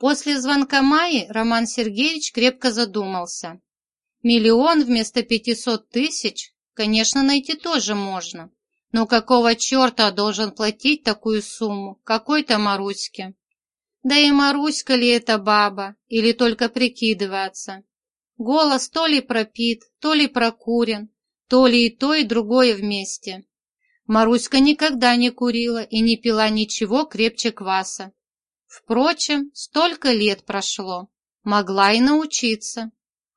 После звонка Майи Роман Сергеевич крепко задумался. Миллион вместо пятисот тысяч, конечно, найти тоже можно. Но какого черта должен платить такую сумму какой-то Маруське? Да и Маруська ли это баба, или только прикидывается? Голос то ли пропит, то ли прокурен, то ли и то, и другое вместе. Маруська никогда не курила и не пила ничего крепче кваса. Впрочем, столько лет прошло, могла и научиться.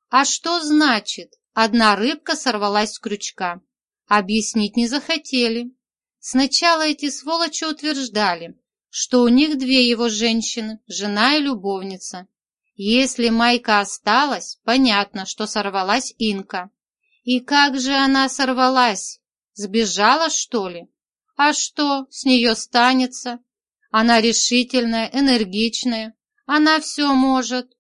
А что значит, одна рыбка сорвалась с крючка? Объяснить не захотели. Сначала эти сволочи утверждали, что у них две его женщины, жена и любовница. Если Майка осталась, понятно, что сорвалась Инка. И как же она сорвалась? Сбежала, что ли? А что с нее станется? Она решительная, энергичная. Она все может.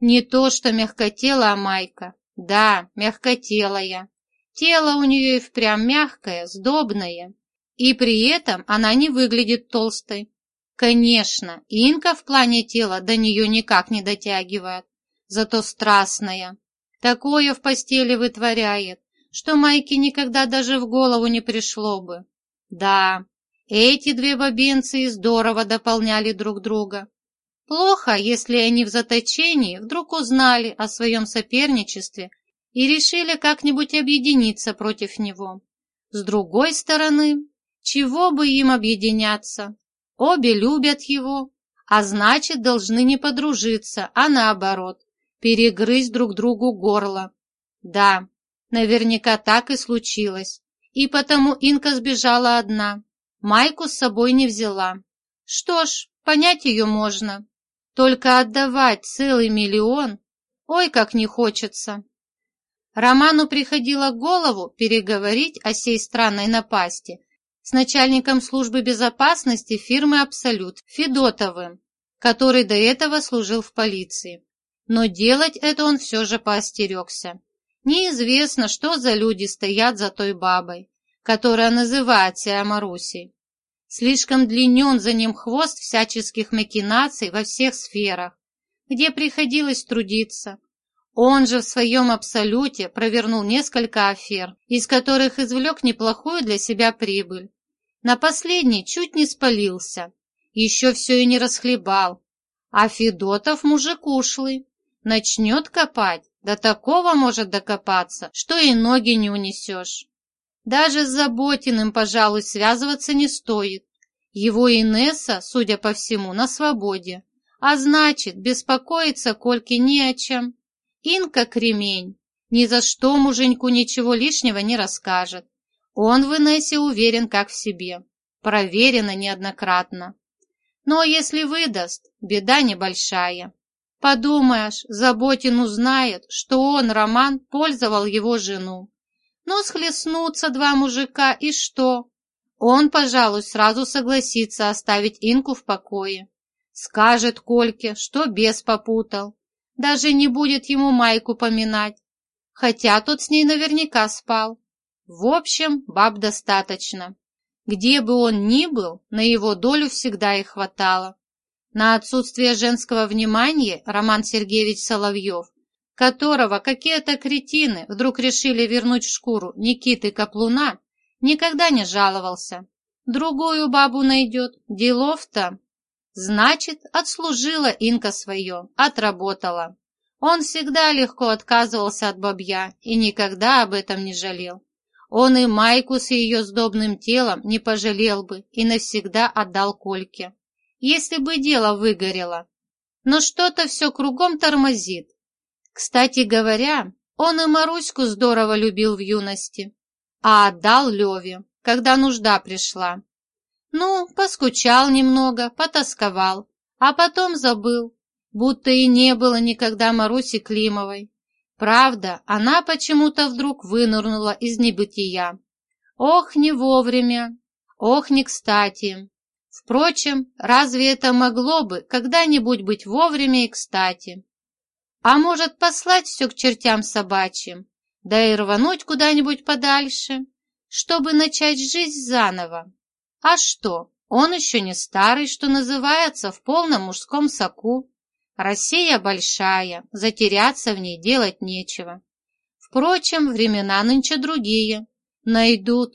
Не то, что мягкотелая Майка. Да, мягкотелая. Тело у нее и впрямь мягкое, сдобное. И при этом она не выглядит толстой. Конечно, Инка в плане тела до нее никак не дотягивает, зато страстная. Такое в постели вытворяет, что Майке никогда даже в голову не пришло бы. Да, эти две бабенцы здорово дополняли друг друга. Плохо, если они в заточении вдруг узнали о своем соперничестве и решили как-нибудь объединиться против него. С другой стороны, чего бы им объединяться? Обе любят его, а значит, должны не подружиться, а наоборот, перегрызть друг другу горло. Да, наверняка так и случилось. И потому Инка сбежала одна. Майку с собой не взяла. Что ж, понять ее можно. Только отдавать целый миллион, ой, как не хочется. Роману приходило голову переговорить о сей странной напасти с начальником службы безопасности фирмы «Абсолют» Федотовым, который до этого служил в полиции. Но делать это он все же поостерегся. Неизвестно, что за люди стоят за той бабой, которая называет себя Марусей. Слишком длинен за ним хвост всяческих махинаций во всех сферах, где приходилось трудиться, он же в своем абсолюте провернул несколько афер, из которых извлек неплохую для себя прибыль. На последний чуть не спалился, еще все и не расхлебал. А Федотов мужик ушлый, начнет копать, до такого может докопаться, что и ноги не унесешь. Даже с Заботиным, пожалуй, связываться не стоит. Его Инесса, судя по всему, на свободе. А значит, беспокоиться Кольке не о чем. Инка кремень, ни за что муженьку ничего лишнего не расскажет. Он в Инессе уверен как в себе, проверено неоднократно. Но если выдаст, беда небольшая. Подумаешь, Заботин узнает, что он, Роман, пользовал его жену. Но схлестнутся два мужика, и что? Он, пожалуй, сразу согласится оставить Инку в покое. Скажет Кольке, что бес попутал, даже не будет ему майку поминать, хотя тот с ней наверняка спал. В общем, баб достаточно. Где бы он ни был, на его долю всегда и хватало. На отсутствие женского внимания Роман Сергеевич Соловьев, которого какие-то кретины вдруг решили вернуть в шкуру Никиты Каплуна, никогда не жаловался. Другую бабу найдет, делов-то. Значит, отслужила Инка свое, отработала. Он всегда легко отказывался от бабья и никогда об этом не жалел. Он и майку с ее сдобным телом не пожалел бы и навсегда отдал Кольке, если бы дело выгорело. Но что-то все кругом тормозит. Кстати говоря, он и Маруську здорово любил в юности, а отдал Леве, когда нужда пришла. Ну, поскучал немного, потасковал, а потом забыл, будто и не было никогда Маруси Климовой. Правда, она почему-то вдруг вынырнула из небытия. Ох, не вовремя, ох, не кстати. Впрочем, разве это могло бы когда-нибудь быть вовремя и кстати? А может, послать все к чертям собачьим, да и рвануть куда-нибудь подальше, чтобы начать жизнь заново? А что, он еще не старый, что называется, в полном мужском соку. Россия большая, затеряться в ней делать нечего. Впрочем, времена нынче другие. Найдут.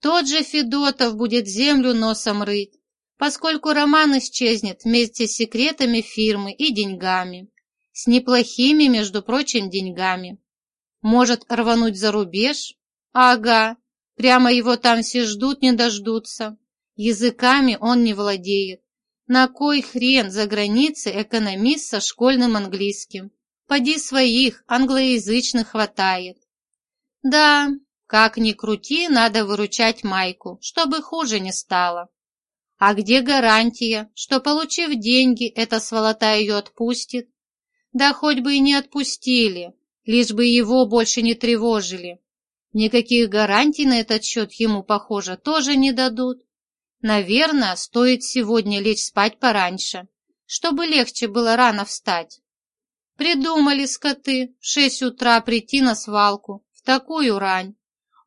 Тот же Федотов будет землю носом рыть, поскольку Роман исчезнет вместе с секретами фирмы и деньгами. С неплохими, между прочим, деньгами. Может рвануть за рубеж? Ага, прямо его там все ждут, не дождутся. Языками он не владеет. На кой хрен за границей экономист со школьным английским? Поди своих, англоязычных хватает. Да, как ни крути, надо выручать Майку, чтобы хуже не стало. А где гарантия, что, получив деньги, эта сволота ее отпустит? Да хоть бы и не отпустили, лишь бы его больше не тревожили. Никаких гарантий на этот счет ему, похоже, тоже не дадут. Наверное, стоит сегодня лечь спать пораньше, чтобы легче было рано встать. Придумали скоты в шесть утра прийти на свалку, в такую рань.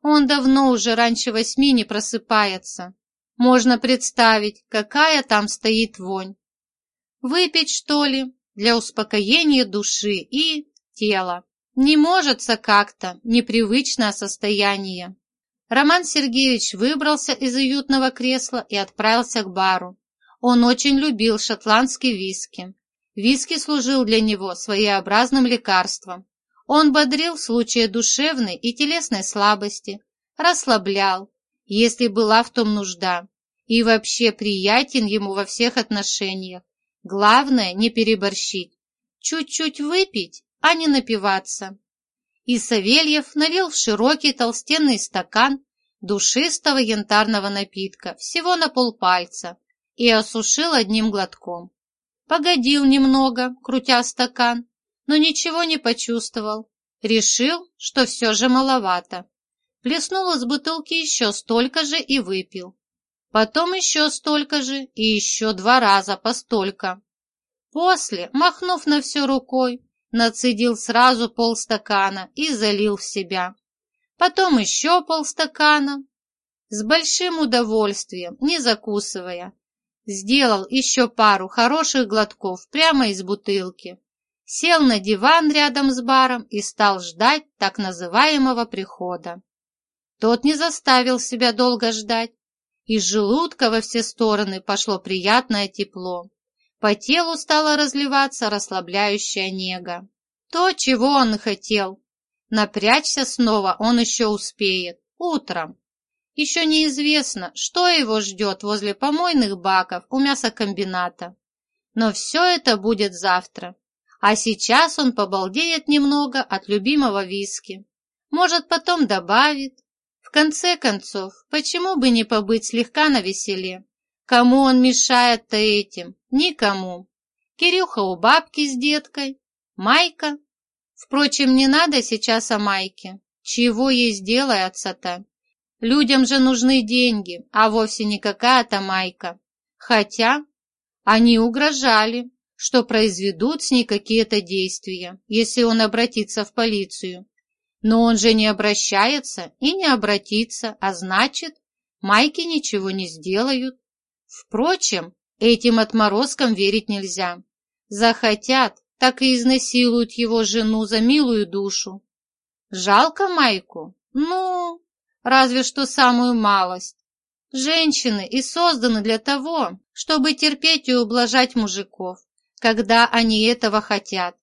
Он давно уже раньше восьми не просыпается. Можно представить, какая там стоит вонь. Выпить, что ли, для успокоения души и тела. Не можется как-то, непривычное состояние. Роман Сергеевич выбрался из уютного кресла и отправился к бару. Он очень любил шотландский виски. Виски служил для него своеобразным лекарством. Он бодрил в случае душевной и телесной слабости, расслаблял, если была в том нужда, и вообще приятен ему во всех отношениях. Главное не переборщить. Чуть-чуть выпить, а не напиваться. И Савельев налил в широкий толстенный стакан душистого янтарного напитка всего на полпальца и осушил одним глотком. Погодил немного, крутя стакан, но ничего не почувствовал. Решил, что все же маловато. Плеснул из бутылки еще столько же и выпил. Потом еще столько же и еще два раза по столько. После, махнув на все рукой, нацедил сразу полстакана и залил в себя. Потом еще полстакана. С большим удовольствием, не закусывая, сделал еще пару хороших глотков прямо из бутылки. Сел на диван рядом с баром и стал ждать так называемого прихода. Тот не заставил себя долго ждать. Из желудка во все стороны пошло приятное тепло. По телу стала разливаться расслабляющая нега. То, чего он хотел. Напрячься снова он еще успеет. Утром. Еще неизвестно, что его ждет возле помойных баков у мясокомбината. Но все это будет завтра. А сейчас он побалдеет немного от любимого виски. Может, потом добавит. В конце концов, почему бы не побыть слегка на веселе? Кому он мешает-то этим? Никому. Кирюха у бабки с деткой. Майка. Впрочем, не надо сейчас о Майке. Чего ей сделается-то? Людям же нужны деньги, а вовсе не какая-то Майка. Хотя они угрожали, что произведут с ней какие-то действия, если он обратится в полицию. Но он же не обращается и не обратится, а значит, Майке ничего не сделают. Впрочем, этим отморозкам верить нельзя. Захотят, так и изнасилуют его жену за милую душу. Жалко Майку? Ну, разве что самую малость. Женщины и созданы для того, чтобы терпеть и ублажать мужиков, когда они этого хотят.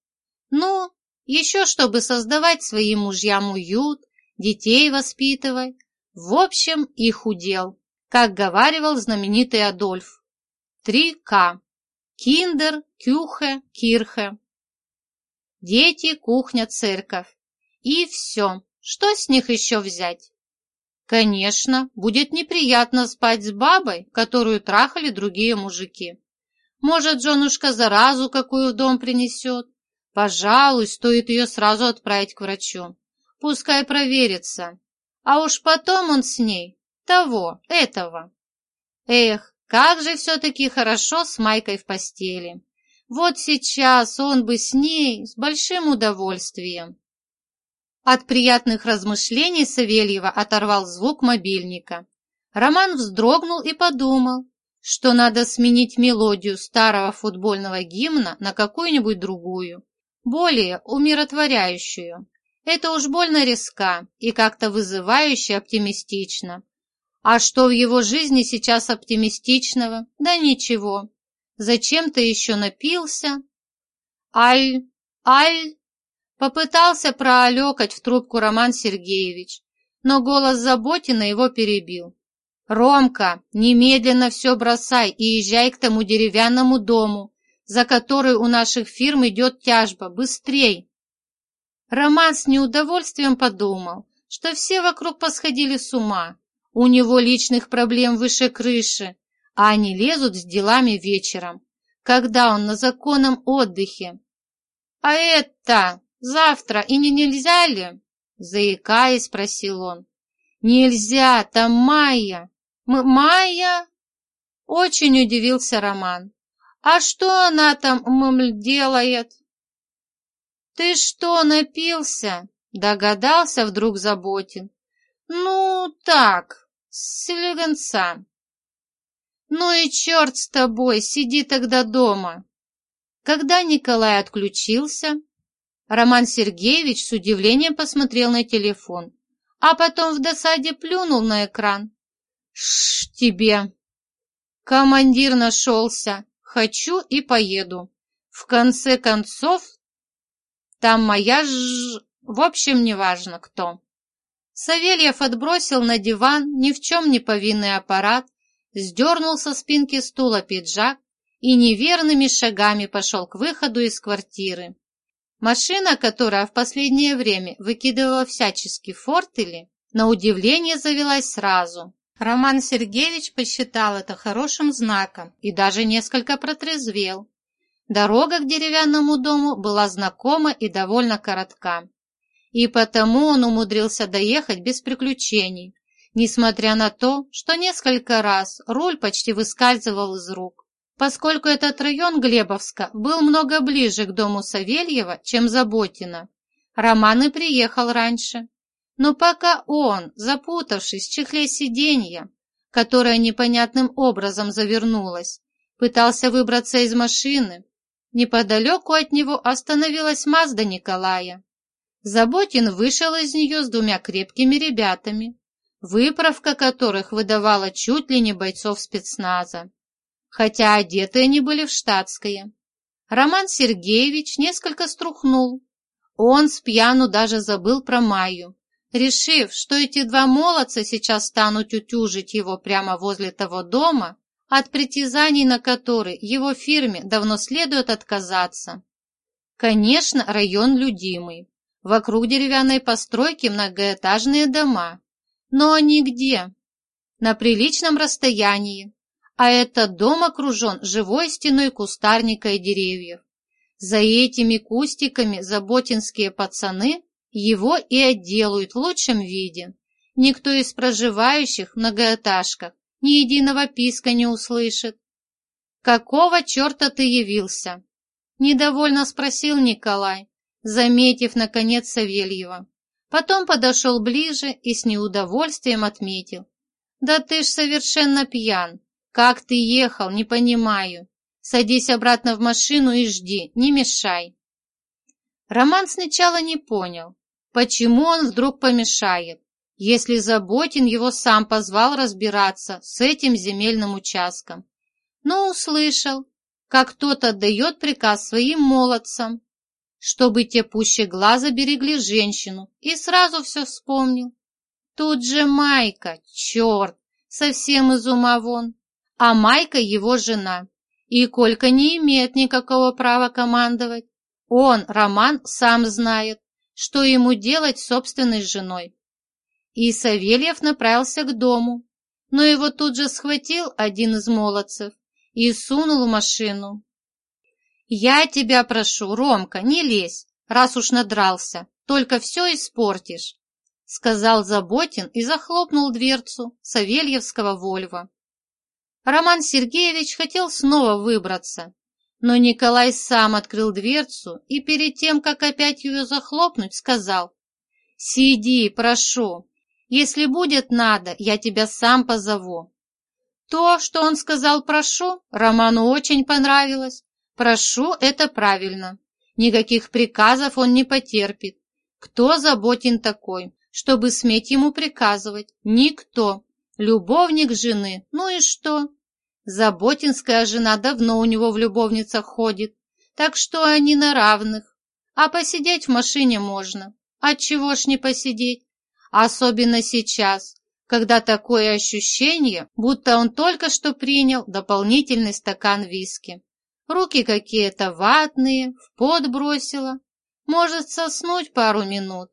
Ну, еще чтобы создавать своим мужьям уют, детей воспитывать. В общем, их удел как говаривал знаменитый Адольф. Три К. Киндер, Кюхе, Кирхе. Дети, кухня, церковь. И все. Что с них еще взять? Конечно, будет неприятно спать с бабой, которую трахали другие мужики. Может, женушка заразу какую в дом принесет? Пожалуй, стоит ее сразу отправить к врачу. Пускай проверится. А уж потом он с ней того, этого. Эх, как же все-таки хорошо с Майкой в постели. Вот сейчас он бы с ней с большим удовольствием. От приятных размышлений Савельева оторвал звук мобильника. Роман вздрогнул и подумал, что надо сменить мелодию старого футбольного гимна на какую-нибудь другую, более умиротворяющую. Это уж больно резко и как-то вызывающе оптимистично. А что в его жизни сейчас оптимистичного? Да ничего. Зачем ты еще напился? Аль, аль, попытался проолекать в трубку Роман Сергеевич, но голос Заботина его перебил. «Ромка, немедленно все бросай и езжай к тому деревянному дому, за который у наших фирм идет тяжба. Быстрей!» Роман с неудовольствием подумал, что все вокруг посходили с ума. У него личных проблем выше крыши, а они лезут с делами вечером, когда он на законном отдыхе. «А это завтра и не нельзя ли?» Заикаясь, спросил он. «Нельзя, там Майя!» М «Майя?» Очень удивился Роман. «А что она там ммль делает?» «Ты что, напился?» Догадался вдруг Заботин. «Ну, так, слегонца». «Ну и черт с тобой, сиди тогда дома». Когда Николай отключился, Роман Сергеевич с удивлением посмотрел на телефон, а потом в досаде плюнул на экран. «Ш тебе!» Командир нашелся. Хочу и поеду. В конце концов, там моя ж... В общем, неважно кто. Савельев отбросил на диван ни в чем не повинный аппарат, сдернул со спинки стула пиджак и неверными шагами пошел к выходу из квартиры. Машина, которая в последнее время выкидывала всяческие фортели, на удивление завелась сразу. Роман Сергеевич посчитал это хорошим знаком и даже несколько протрезвел. Дорога к деревянному дому была знакома и довольно коротка. И потому он умудрился доехать без приключений, несмотря на то, что несколько раз руль почти выскальзывал из рук. Поскольку этот район Глебовска был много ближе к дому Савельева, чем Заботина, Роман и приехал раньше. Но пока он, запутавшись в чехле сиденья, которое непонятным образом завернулось, пытался выбраться из машины, неподалеку от него остановилась Мазда Николая. Заботин вышел из нее с двумя крепкими ребятами, выправка которых выдавала чуть ли не бойцов спецназа хотя одеты они были в штатское. Роман Сергеевич несколько струхнул. Он с пьяну даже забыл про Майю, решив, что эти два молодца сейчас станут утюжить его прямо возле того дома, от притязаний на который его фирме давно следует отказаться. Конечно, район людимый. Вокруг деревянной постройки многоэтажные дома. Но они где? На приличном расстоянии, а этот дом окружен живой стеной кустарника и деревьев. За этими кустиками заботинские пацаны его и отделают в лучшем виде. Никто из проживающих в многоэтажках ни единого писка не услышит. «Какого черта ты явился?» Недовольно спросил Николай, заметив, наконец, Савельева. Потом подошел ближе и с неудовольствием отметил. «Да ты ж совершенно пьян. «Как ты ехал, не понимаю. Садись обратно в машину и жди, не мешай». Роман сначала не понял, почему он вдруг помешает, если Заботин его сам позвал разбираться с этим земельным участком. Но услышал, как кто-то отдает приказ своим молодцам, чтобы те пуще глаза берегли женщину, и сразу все вспомнил. Тут же Майка, черт, совсем из ума вон а Майка его жена. И Колька не имеет никакого права командовать. Он, Роман, сам знает, что ему делать с собственной женой. И Савельев направился к дому, но его тут же схватил один из молодцев и сунул в машину. «Я тебя прошу, Ромка, не лезь, раз уж надрался, только все испортишь», сказал Заботин и захлопнул дверцу Савельевского Вольва. Роман Сергеевич хотел снова выбраться, но Николай сам открыл дверцу и перед тем, как опять ее захлопнуть, сказал «Сиди, прошу, если будет надо, я тебя сам позову». То, что он сказал «прошу», Роману очень понравилось. «Прошу» — это правильно. Никаких приказов он не потерпит. Кто заботен такой, чтобы сметь ему приказывать? Никто. Любовник жены. Ну и что? Заботинская жена давно у него в любовницах ходит, так что они на равных. А посидеть в машине можно. Отчего ж не посидеть? Особенно сейчас, когда такое ощущение, будто он только что принял дополнительный стакан виски. Руки какие-то ватные, в пот бросила. Может соснуть пару минут.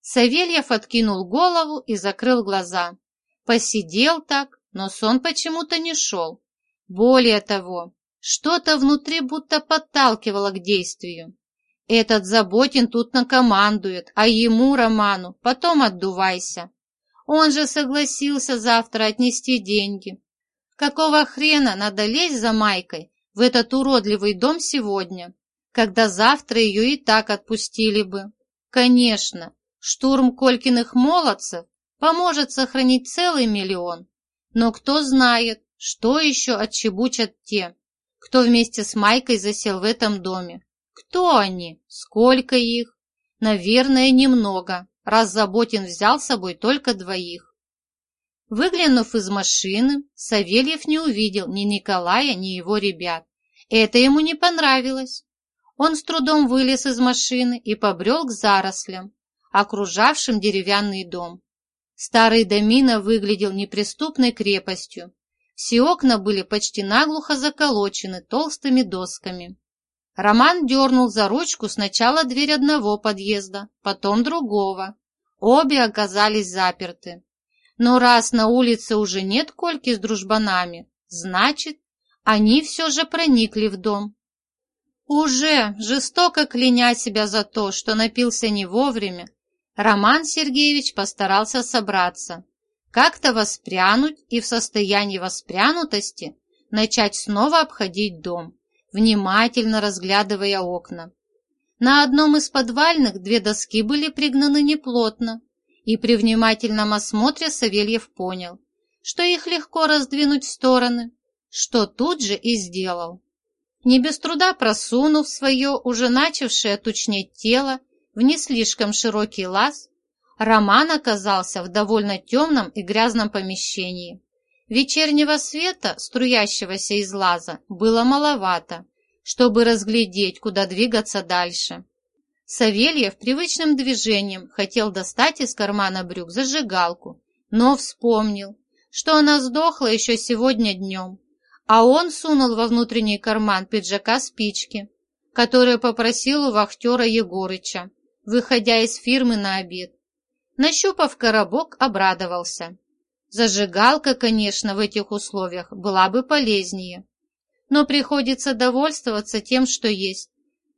Савельев откинул голову и закрыл глаза. Посидел так, но сон почему-то не шел. Более того, что-то внутри будто подталкивало к действию. Этот Заботин тут накомандует, а ему, Роману, потом отдувайся. Он же согласился завтра отнести деньги. Какого хрена надо лезть за Майкой в этот уродливый дом сегодня, когда завтра ее и так отпустили бы? Конечно, штурм Колькиных молодцев поможет сохранить целый миллион. Но кто знает, что еще отчебучат те, кто вместе с Майкой засел в этом доме. Кто они? Сколько их? Наверное, немного раз Заботин взял с собой только двоих. Выглянув из машины, Савельев не увидел ни Николая, ни его ребят. Это ему не понравилось. Он с трудом вылез из машины и побрел к зарослям, окружавшим деревянный дом. Старый домина выглядел неприступной крепостью. Все окна были почти наглухо заколочены толстыми досками. Роман дернул за ручку сначала дверь одного подъезда, потом другого. Обе оказались заперты. Но раз на улице уже нет Кольки с дружбанами, значит, они все же проникли в дом. Уже, жестоко кляня себя за то, что напился не вовремя, Роман Сергеевич постарался собраться, как-то воспрянуть и в состоянии воспрянутости начать снова обходить дом внимательно разглядывая окна. На одном из подвальных две доски были пригнаны неплотно, и при внимательном осмотре Савельев понял, что их легко раздвинуть в стороны, что тут же и сделал. Не без труда просунув свое уже начавшее тучнеть тело в не слишком широкий лаз, Роман оказался в довольно темном и грязном помещении. Вечернего света, струящегося из лаза, было маловато, чтобы разглядеть, куда двигаться дальше. Савельев привычным движением хотел достать из кармана брюк зажигалку, но вспомнил, что она сдохла еще сегодня днем, а он сунул во внутренний карман пиджака спички, которые попросил у вахтера Егорыча, выходя из фирмы на обед. Нащупав коробок, обрадовался. Зажигалка, конечно, в этих условиях была бы полезнее. Но приходится довольствоваться тем, что есть.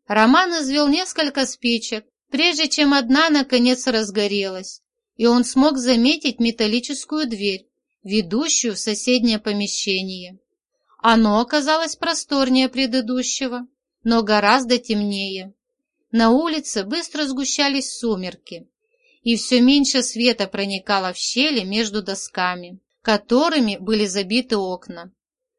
Роман извел несколько спичек, прежде чем одна, наконец, разгорелась, и он смог заметить металлическую дверь, ведущую в соседнее помещение. Оно оказалось просторнее предыдущего, но гораздо темнее. На улице быстро сгущались сумерки и все меньше света проникало в щели между досками, которыми были забиты окна.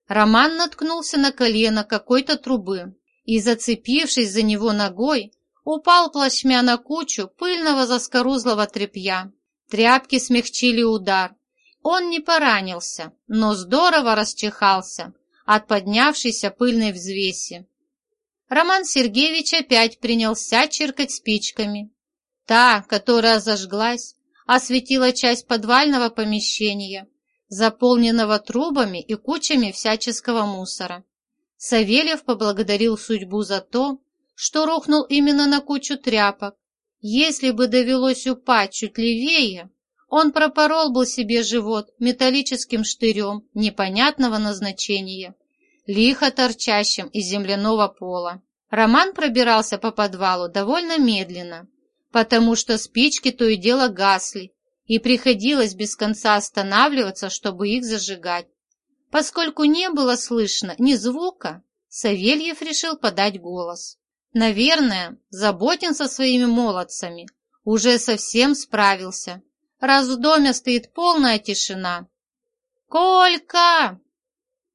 Роман наткнулся на колено какой-то трубы и, зацепившись за него ногой, упал плашмя на кучу пыльного заскорузлого тряпья. Тряпки смягчили удар. Он не поранился, но здорово расчихался от поднявшейся пыльной взвеси. Роман Сергеевич опять принялся чиркать спичками, Та, которая зажглась, осветила часть подвального помещения, заполненного трубами и кучами всяческого мусора. Савельев поблагодарил судьбу за то, что рухнул именно на кучу тряпок. Если бы довелось упасть чуть левее, он пропорол бы себе живот металлическим штырем непонятного назначения, лихо торчащим из земляного пола. Роман пробирался по подвалу довольно медленно, потому что спички то и дело гасли, и приходилось без конца останавливаться, чтобы их зажигать. Поскольку не было слышно ни звука, Савельев решил подать голос. Наверное, Заботин со своими молодцами уже совсем справился, раз в доме стоит полная тишина. «Колька!» —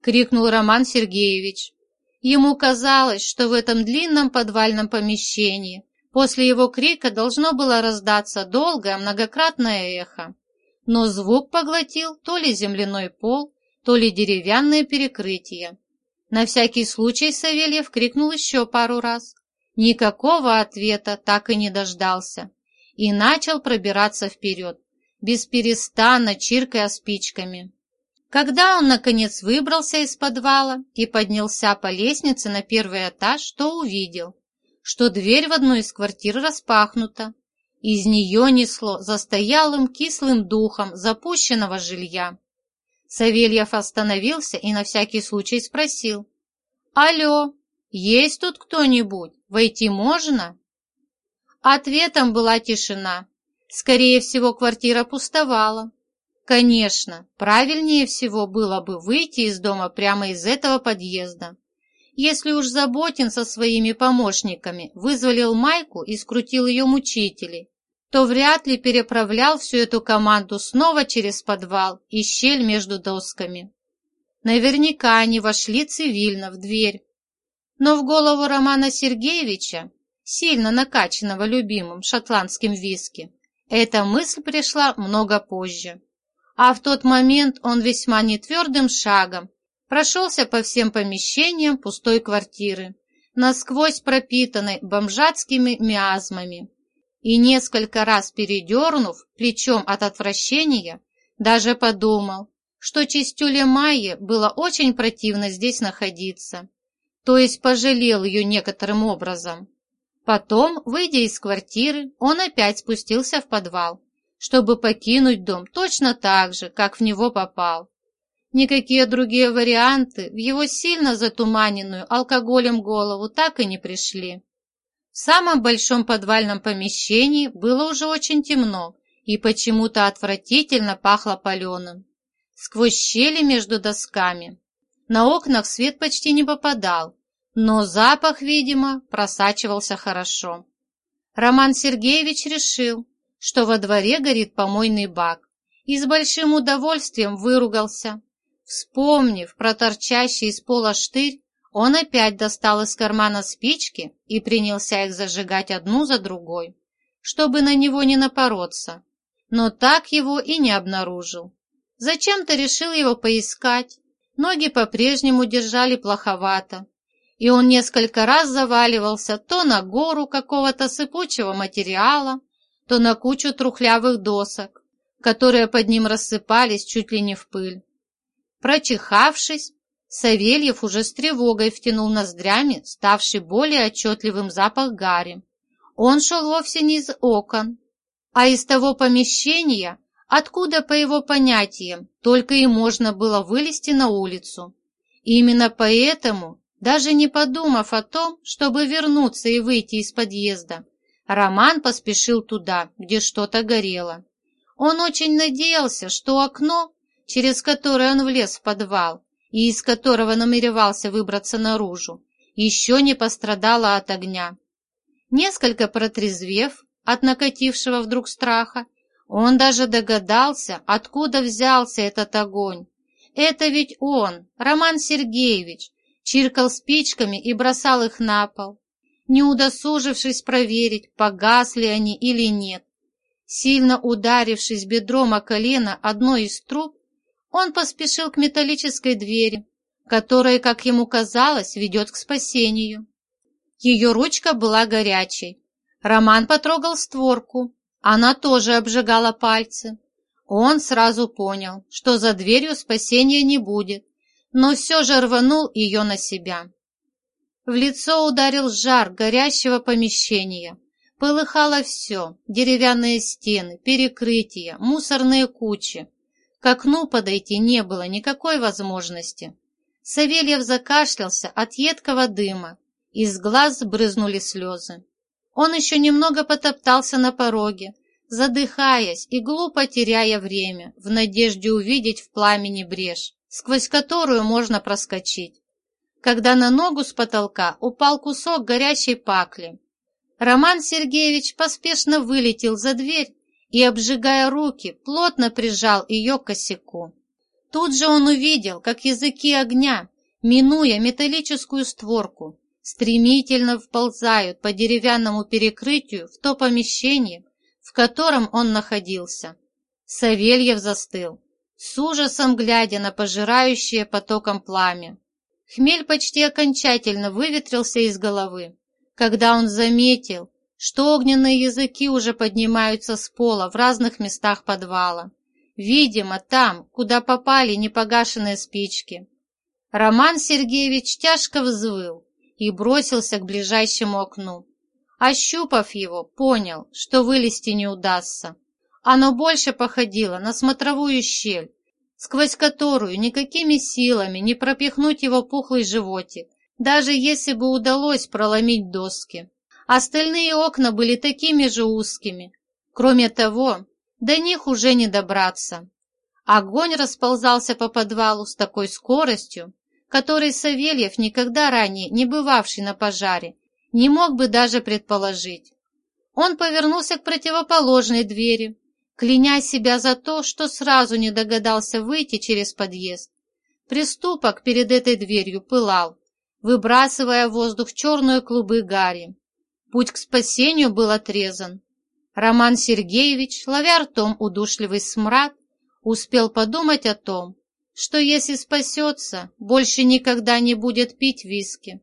крикнул Роман Сергеевич. Ему казалось, что в этом длинном подвальном помещении после его крика должно было раздаться долгое многократное эхо. Но звук поглотил то ли земляной пол, то ли деревянные перекрытия. На всякий случай Савельев крикнул еще пару раз. Никакого ответа так и не дождался. И начал пробираться вперед, бесперестанно чиркая спичками. Когда он, наконец, выбрался из подвала и поднялся по лестнице на первый этаж, то увидел, что дверь в одну из квартир распахнута. Из нее несло застоялым кислым духом запущенного жилья. Савельев остановился и на всякий случай спросил. «Алло, есть тут кто-нибудь? Войти можно?» Ответом была тишина. Скорее всего, квартира пустовала. Конечно, правильнее всего было бы выйти из дома прямо из этого подъезда. Если уж Заботин со своими помощниками вызволил Майку и скрутил ее мучителей, то вряд ли переправлял всю эту команду снова через подвал и щель между досками. Наверняка они вошли цивильно в дверь. Но в голову Романа Сергеевича, сильно накачанного любимым шотландским виски, эта мысль пришла много позже. А в тот момент он весьма нетвердым шагом прошелся по всем помещениям пустой квартиры, насквозь пропитанной бомжатскими миазмами и несколько раз передернув плечом от отвращения, даже подумал, что чистюле Майе было очень противно здесь находиться, то есть пожалел ее некоторым образом. Потом, выйдя из квартиры, он опять спустился в подвал, чтобы покинуть дом точно так же, как в него попал. Никакие другие варианты в его сильно затуманенную алкоголем голову так и не пришли. В самом большом подвальном помещении было уже очень темно и почему-то отвратительно пахло паленым. Сквозь щели между досками. На окнах свет почти не попадал, но запах, видимо, просачивался хорошо. Роман Сергеевич решил, что во дворе горит помойный бак, и с большим удовольствием выругался. Вспомнив про торчащий из пола штырь, он опять достал из кармана спички и принялся их зажигать одну за другой, чтобы на него не напороться, но так его и не обнаружил. Зачем-то решил его поискать. Ноги по-прежнему держали плоховато, и он несколько раз заваливался то на гору какого-то сыпучего материала, то на кучу трухлявых досок, которые под ним рассыпались чуть ли не в пыль. Прочихавшись, Савельев уже с тревогой втянул ноздрями ставший более отчетливым запах гари. Он шел вовсе не из окон, а из того помещения, откуда, по его понятиям, только и можно было вылезти на улицу. Именно поэтому, даже не подумав о том, чтобы вернуться и выйти из подъезда, Роман поспешил туда, где что-то горело. Он очень надеялся, что окно, через которое он влез в подвал, и из которого намеревался выбраться наружу, еще не пострадала от огня. Несколько протрезвев от накатившего вдруг страха, он даже догадался, откуда взялся этот огонь. Это ведь он, Роман Сергеевич, чиркал спичками и бросал их на пол, не удосужившись проверить, погасли они или нет. Сильно ударившись бедром о колено одной из труб, он поспешил к металлической двери, которая, как ему казалось, ведет к спасению. Ее ручка была горячей. Роман потрогал створку. Она тоже обжигала пальцы. Он сразу понял, что за дверью спасения не будет, но все же рванул ее на себя. В лицо ударил жар горящего помещения. Полыхало все – деревянные стены, перекрытия, мусорные кучи. К окну подойти не было никакой возможности. Савельев закашлялся от едкого дыма. Из глаз брызнули слезы. Он еще немного потоптался на пороге, задыхаясь и глупо теряя время, в надежде увидеть в пламени брешь, сквозь которую можно проскочить. Когда на ногу с потолка упал кусок горящей пакли. Роман Сергеевич поспешно вылетел за дверь и, обжигая руки, плотно прижал ее к косяку. Тут же он увидел, как языки огня, минуя металлическую створку, стремительно вползают по деревянному перекрытию в то помещение, в котором он находился. Савельев застыл, с ужасом глядя на пожирающее потоком пламя. Хмель почти окончательно выветрился из головы, когда он заметил, что огненные языки уже поднимаются с пола в разных местах подвала. Видимо, там, куда попали непогашенные спички. Роман Сергеевич тяжко взвыл и бросился к ближайшему окну. Ощупав его, понял, что вылезти не удастся. Оно больше походило на смотровую щель, сквозь которую никакими силами не пропихнуть его пухлый животик, даже если бы удалось проломить доски. Остальные окна были такими же узкими. Кроме того, до них уже не добраться. Огонь расползался по подвалу с такой скоростью, которой Савельев, никогда ранее не бывавший на пожаре, не мог бы даже предположить. Он повернулся к противоположной двери, кляня себя за то, что сразу не догадался выйти через подъезд. Приступок перед этой дверью пылал, выбрасывая в воздух черные клубы гари. Путь к спасению был отрезан. Роман Сергеевич, ловя ртом удушливый смрад, успел подумать о том, что если спасется, больше никогда не будет пить виски.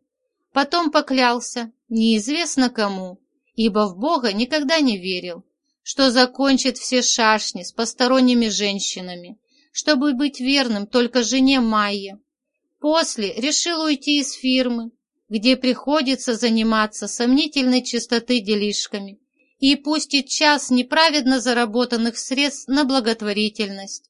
Потом поклялся, неизвестно кому, ибо в Бога никогда не верил, что закончит все шашни с посторонними женщинами, чтобы быть верным только жене Майе. После решил уйти из фирмы, где приходится заниматься сомнительной чистоты делишками, и пустить час неправедно заработанных средств на благотворительность.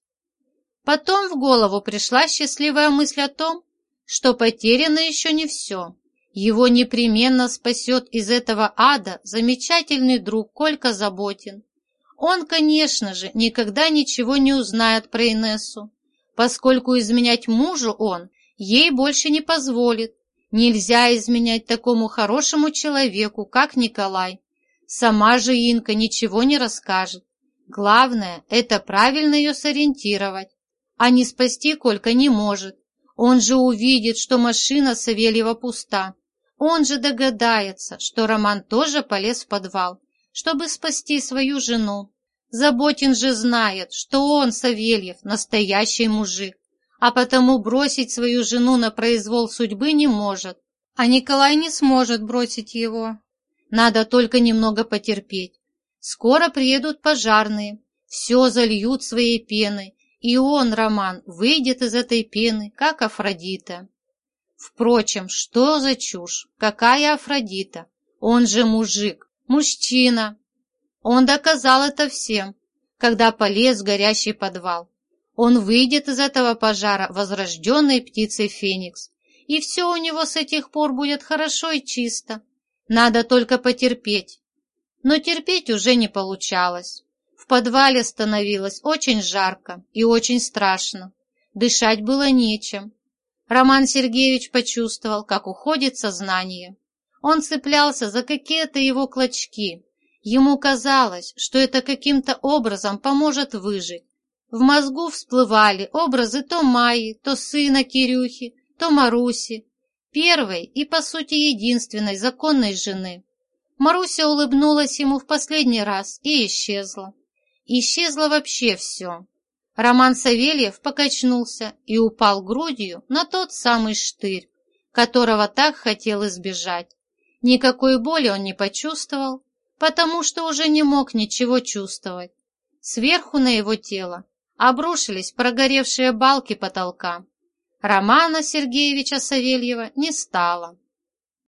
Потом в голову пришла счастливая мысль о том, что потеряно еще не все. Его непременно спасет из этого ада замечательный друг Колька Заботин. Он, конечно же, никогда ничего не узнает про Инессу, поскольку изменять мужу он ей больше не позволит. Нельзя изменять такому хорошему человеку, как Николай. Сама же Инка ничего не расскажет. Главное – это правильно ее сориентировать. А не спасти Колька не может. Он же увидит, что машина Савельева пуста. Он же догадается, что Роман тоже полез в подвал, чтобы спасти свою жену. Заботин же знает, что он, Савельев, настоящий мужик, а потому бросить свою жену на произвол судьбы не может. А Николай не сможет бросить его. Надо только немного потерпеть. Скоро приедут пожарные, все зальют своей пеной, и он, Роман, выйдет из этой пены, как Афродита. Впрочем, что за чушь? Какая Афродита? Он же мужик, мужчина. Он доказал это всем, когда полез в горящий подвал. Он выйдет из этого пожара возрожденной птицей Феникс, и все у него с этих пор будет хорошо и чисто. Надо только потерпеть. Но терпеть уже не получалось. В подвале становилось очень жарко и очень страшно. Дышать было нечем. Роман Сергеевич почувствовал, как уходит сознание. Он цеплялся за какие-то его клочки. Ему казалось, что это каким-то образом поможет выжить. В мозгу всплывали образы то Майи, то сына Кирюхи, то Маруси, первой и, по сути, единственной законной жены. Маруся улыбнулась ему в последний раз и исчезла. Исчезло вообще все. Роман Савельев покачнулся и упал грудью на тот самый штырь, которого так хотел избежать. Никакой боли он не почувствовал, потому что уже не мог ничего чувствовать. Сверху на его тело обрушились прогоревшие балки потолка. Романа Сергеевича Савельева не стало.